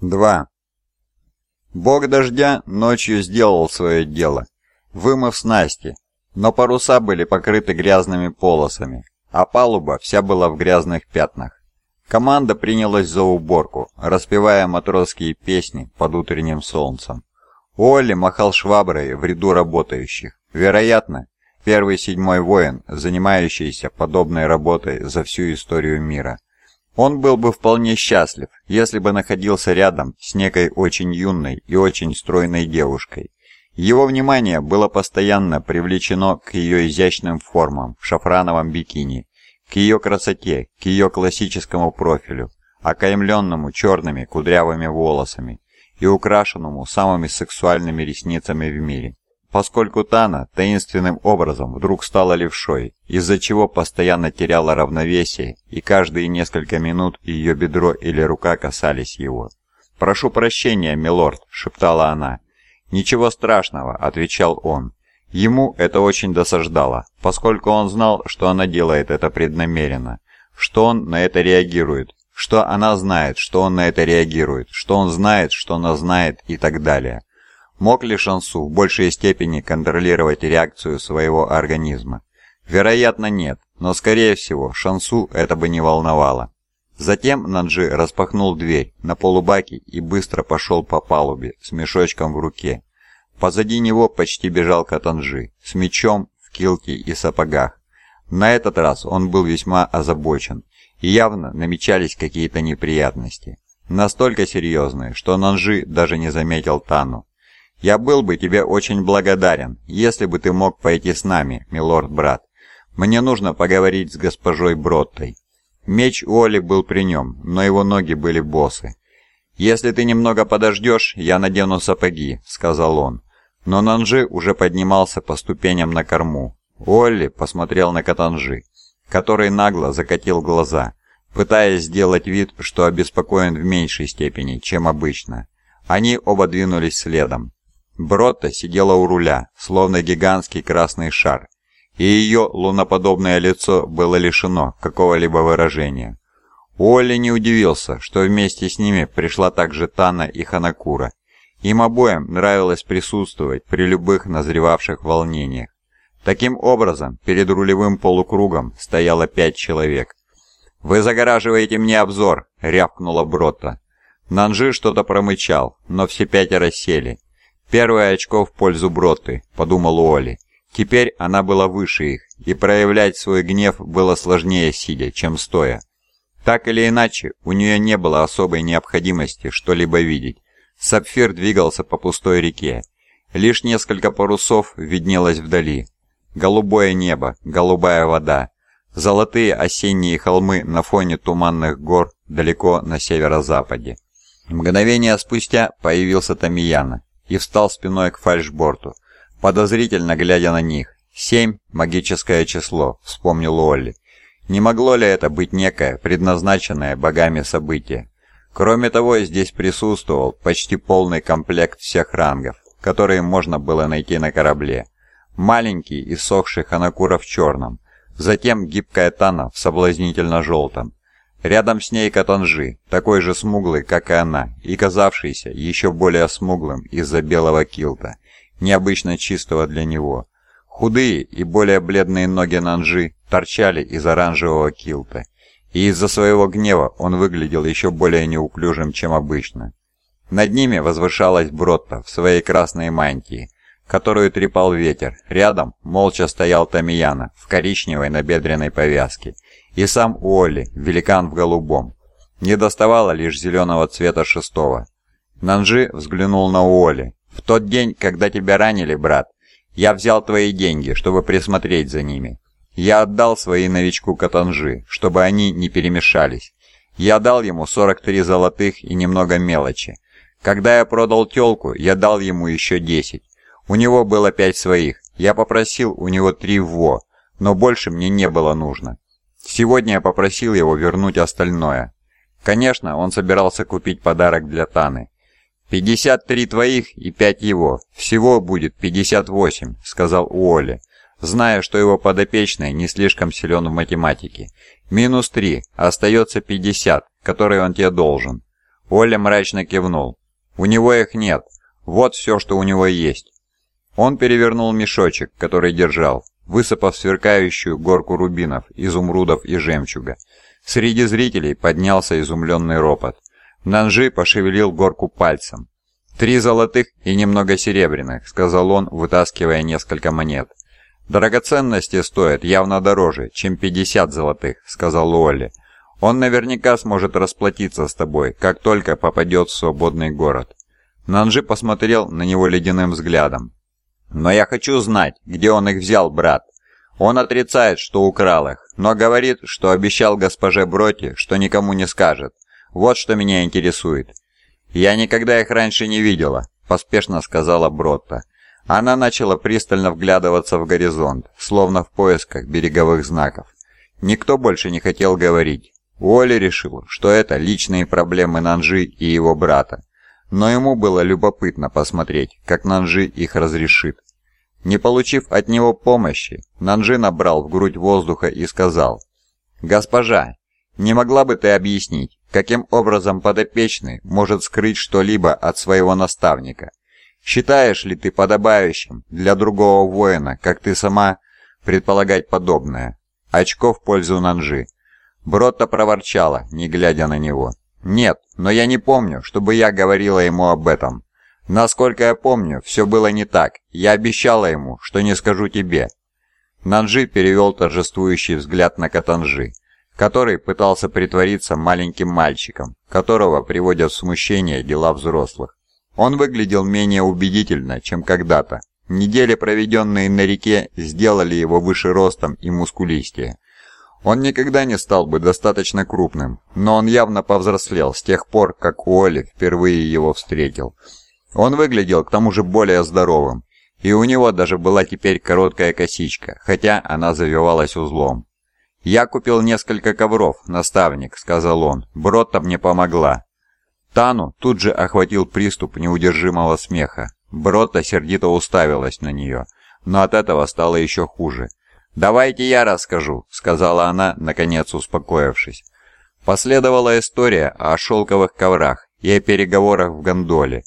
2. Бог дождя ночью сделал свое дело, вымыв снасти, но паруса были покрыты грязными полосами, а палуба вся была в грязных пятнах. Команда принялась за уборку, распевая матросские песни под утренним солнцем. Уолли махал шваброй в ряду работающих. Вероятно, первый седьмой воин, занимающийся подобной работой за всю историю мира – он был бы вполне счастлив, если бы находился рядом с некой очень юной и очень стройной девушкой. Его внимание было постоянно привлечено к ее изящным формам в шафрановом бикини, к ее красоте, к ее классическому профилю, окаймленному черными кудрявыми волосами и украшенному самыми сексуальными ресницами в мире поскольку Тана таинственным образом вдруг стала левшой, из-за чего постоянно теряла равновесие, и каждые несколько минут ее бедро или рука касались его. «Прошу прощения, милорд», — шептала она. «Ничего страшного», — отвечал он. Ему это очень досаждало, поскольку он знал, что она делает это преднамеренно, что он на это реагирует, что она знает, что он на это реагирует, что он знает, что она знает и так далее. Мог ли Шансу в большей степени контролировать реакцию своего организма? Вероятно, нет, но скорее всего Шансу это бы не волновало. Затем Нанджи распахнул дверь на полубаке и быстро пошел по палубе с мешочком в руке. Позади него почти бежал Катанжи с мечом в килке и сапогах. На этот раз он был весьма озабочен, и явно намечались какие-то неприятности. Настолько серьезные, что Нанжи даже не заметил Тану. «Я был бы тебе очень благодарен, если бы ты мог пойти с нами, милорд-брат. Мне нужно поговорить с госпожой Броттой». Меч Уолли был при нем, но его ноги были босы. «Если ты немного подождешь, я надену сапоги», — сказал он. Но Нанжи уже поднимался по ступеням на корму. Уолли посмотрел на Катанжи, который нагло закатил глаза, пытаясь сделать вид, что обеспокоен в меньшей степени, чем обычно. Они оба двинулись следом. Бротта сидела у руля, словно гигантский красный шар, и ее луноподобное лицо было лишено какого-либо выражения. Уолли не удивился, что вместе с ними пришла также Тана и Ханакура. Им обоим нравилось присутствовать при любых назревавших волнениях. Таким образом, перед рулевым полукругом стояло пять человек. «Вы загораживаете мне обзор!» — рявкнула Бротта. Нанжи что-то промычал, но все пятеро сели. «Первое очко в пользу Бротты», — подумал Уолли. Теперь она была выше их, и проявлять свой гнев было сложнее сидя, чем стоя. Так или иначе, у нее не было особой необходимости что-либо видеть. Сапфир двигался по пустой реке. Лишь несколько парусов виднелось вдали. Голубое небо, голубая вода, золотые осенние холмы на фоне туманных гор далеко на северо-западе. Мгновение спустя появился Тамияна и встал спиной к фальшборту, подозрительно глядя на них. «Семь — магическое число», — вспомнил Олли. Не могло ли это быть некое, предназначенное богами событие? Кроме того, здесь присутствовал почти полный комплект всех рангов, которые можно было найти на корабле. Маленький и сохший Ханакура в черном, затем гибкая Тана в соблазнительно-желтом, Рядом с ней Катанжи, такой же смуглый, как и она, и казавшийся еще более смуглым из-за белого килта, необычно чистого для него. Худые и более бледные ноги Нанжи торчали из оранжевого килта, и из-за своего гнева он выглядел еще более неуклюжим, чем обычно. Над ними возвышалась Бротта в своей красной мантии, которую трепал ветер. Рядом молча стоял Тамияна в коричневой набедренной повязке – и сам Уолли, великан в голубом. Не доставало лишь зеленого цвета шестого. Нанжи взглянул на Уолли. «В тот день, когда тебя ранили, брат, я взял твои деньги, чтобы присмотреть за ними. Я отдал свои новичку Катанжи, чтобы они не перемешались. Я дал ему 43 золотых и немного мелочи. Когда я продал телку, я дал ему еще 10. У него было пять своих. Я попросил у него три ВО, но больше мне не было нужно. Сегодня я попросил его вернуть остальное. Конечно, он собирался купить подарок для Таны. «Пятьдесят три твоих и пять его. Всего будет пятьдесят восемь», — сказал Уолли, зная, что его подопечный не слишком силен в математике. «Минус три. Остается пятьдесят, которые он тебе должен». Оля мрачно кивнул. «У него их нет. Вот все, что у него есть». Он перевернул мешочек, который держал, высыпав сверкающую горку рубинов, изумрудов и жемчуга. Среди зрителей поднялся изумленный ропот. Нанжи пошевелил горку пальцем. «Три золотых и немного серебряных», — сказал он, вытаскивая несколько монет. «Драгоценности стоят явно дороже, чем 50 золотых», — сказал Уолли. «Он наверняка сможет расплатиться с тобой, как только попадет в свободный город». Нанжи посмотрел на него ледяным взглядом. «Но я хочу знать, где он их взял, брат. Он отрицает, что украл их, но говорит, что обещал госпоже Броти, что никому не скажет. Вот что меня интересует. «Я никогда их раньше не видела», – поспешно сказала Бротта. Она начала пристально вглядываться в горизонт, словно в поисках береговых знаков. Никто больше не хотел говорить. Уолли решил, что это личные проблемы Нанжи и его брата. Но ему было любопытно посмотреть, как Нанжи их разрешит. Не получив от него помощи, Нанжи набрал в грудь воздуха и сказал, «Госпожа, не могла бы ты объяснить, каким образом подопечный может скрыть что-либо от своего наставника? Считаешь ли ты подобающим для другого воина, как ты сама, предполагать подобное? Очко в пользу Нанжи. Бротта проворчала, не глядя на него. «Нет, но я не помню, чтобы я говорила ему об этом. Насколько я помню, все было не так. Я обещала ему, что не скажу тебе». Нанжи перевел торжествующий взгляд на Катанжи который пытался притвориться маленьким мальчиком, которого приводят в смущение дела взрослых. Он выглядел менее убедительно, чем когда-то. Недели, проведенные на реке, сделали его выше ростом и мускулистее. Он никогда не стал бы достаточно крупным, но он явно повзрослел с тех пор, как Уолли впервые его встретил. Он выглядел к тому же более здоровым, и у него даже была теперь короткая косичка, хотя она завивалась узлом. «Я купил несколько ковров, наставник», — сказал он. «Бротта мне помогла». Тану тут же охватил приступ неудержимого смеха. Бротта сердито уставилась на нее, но от этого стало еще хуже. «Давайте я расскажу», — сказала она, наконец успокоившись. Последовала история о шелковых коврах и о переговорах в гондоле.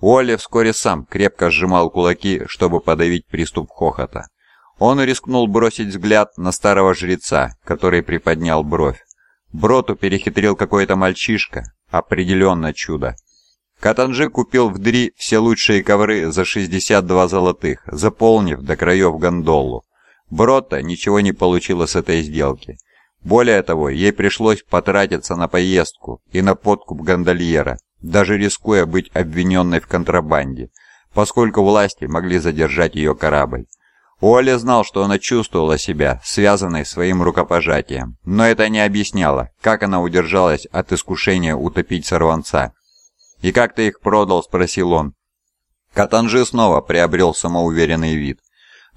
Уолли вскоре сам крепко сжимал кулаки, чтобы подавить приступ хохота. Он рискнул бросить взгляд на старого жреца, который приподнял бровь. Броту перехитрил какой-то мальчишка. Определенно чудо. Катанжи купил в Дри все лучшие ковры за 62 золотых, заполнив до краев гондолу. Брота ничего не получила с этой сделки. Более того, ей пришлось потратиться на поездку и на подкуп гондольера, даже рискуя быть обвиненной в контрабанде, поскольку власти могли задержать ее корабль. Уолли знал, что она чувствовала себя, связанной своим рукопожатием, но это не объясняло, как она удержалась от искушения утопить сорванца. «И как ты их продал?» – спросил он. Катанжи снова приобрел самоуверенный вид,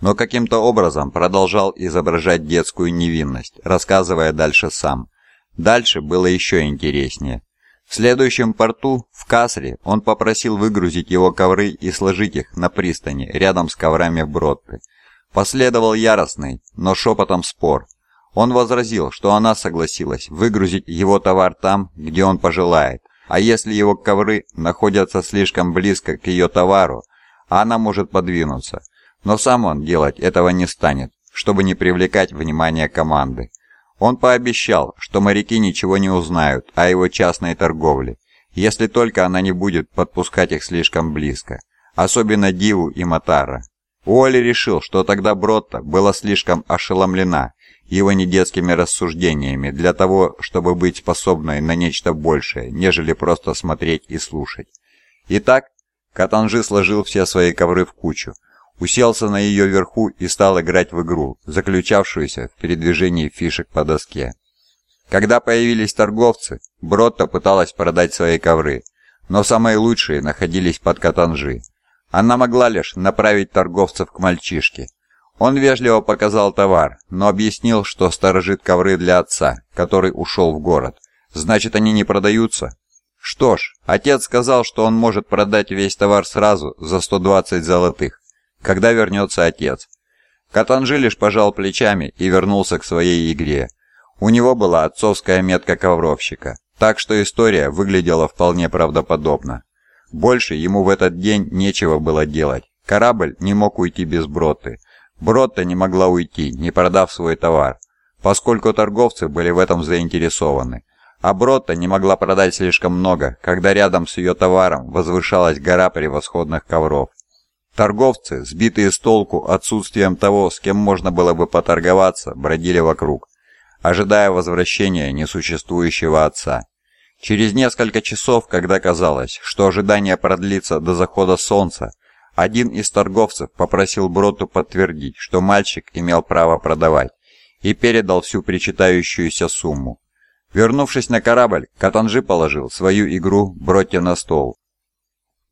но каким-то образом продолжал изображать детскую невинность, рассказывая дальше сам. Дальше было еще интереснее. В следующем порту, в Касре, он попросил выгрузить его ковры и сложить их на пристани, рядом с коврами в Бродпе. Последовал яростный, но шепотом спор. Он возразил, что она согласилась выгрузить его товар там, где он пожелает, а если его ковры находятся слишком близко к ее товару, она может подвинуться. Но сам он делать этого не станет, чтобы не привлекать внимание команды. Он пообещал, что моряки ничего не узнают о его частной торговле, если только она не будет подпускать их слишком близко, особенно Диву и Матара. Уолли решил, что тогда Бротта была слишком ошеломлена его недетскими рассуждениями для того, чтобы быть способной на нечто большее, нежели просто смотреть и слушать. Итак, Катанжи сложил все свои ковры в кучу, уселся на ее верху и стал играть в игру, заключавшуюся в передвижении фишек по доске. Когда появились торговцы, Бротта пыталась продать свои ковры, но самые лучшие находились под Катанжи. Она могла лишь направить торговцев к мальчишке. Он вежливо показал товар, но объяснил, что сторожит ковры для отца, который ушел в город. Значит, они не продаются? Что ж, отец сказал, что он может продать весь товар сразу за 120 золотых, когда вернется отец. Катанжи лишь пожал плечами и вернулся к своей игре. У него была отцовская метка ковровщика. Так что история выглядела вполне правдоподобно. Больше ему в этот день нечего было делать. Корабль не мог уйти без Бротты. Бротта не могла уйти, не продав свой товар, поскольку торговцы были в этом заинтересованы. А Бротта не могла продать слишком много, когда рядом с ее товаром возвышалась гора превосходных ковров. Торговцы, сбитые с толку отсутствием того, с кем можно было бы поторговаться, бродили вокруг, ожидая возвращения несуществующего отца. Через несколько часов, когда казалось, что ожидание продлится до захода солнца, один из торговцев попросил Броту подтвердить, что мальчик имел право продавать, и передал всю причитающуюся сумму. Вернувшись на корабль, Катанжи положил свою игру Бротте на стол